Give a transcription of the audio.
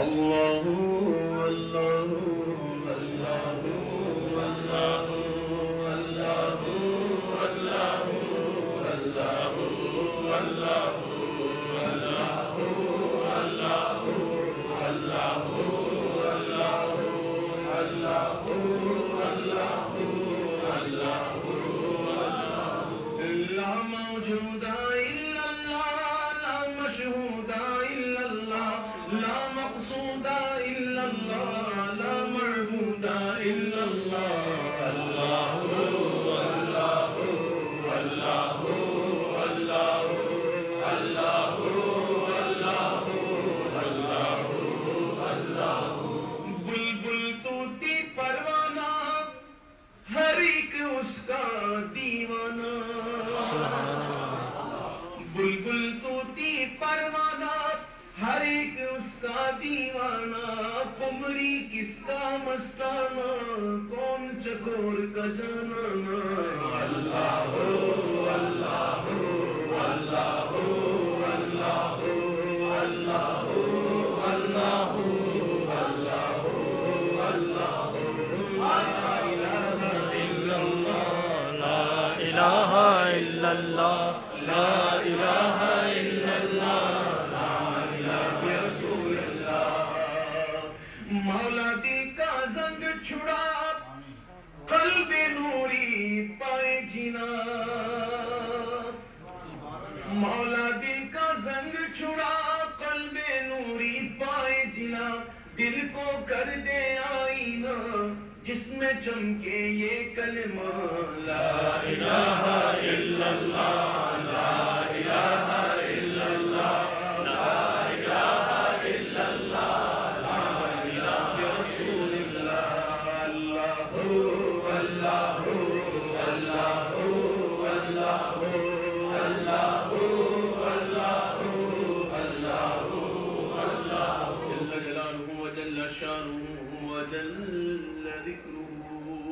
الله الله إلا الله کا دیوانہ کمری کس کا مستانہ کون چکور کا جانانا اللہ ہو اللہ ہو اللہ ہو اللہ ہو اللہ ہو اللہ ہو اللہ ہو اللہ ہو لا الہ الا اللہ لا الہ مولا دل کا زنگ چھڑا، قلب نوری پائے جنا۔ دل کو کر دے آئینہ، جس میں چمکے یہ کلمہ۔ لا الہ الا اللہ۔ وجل ذكره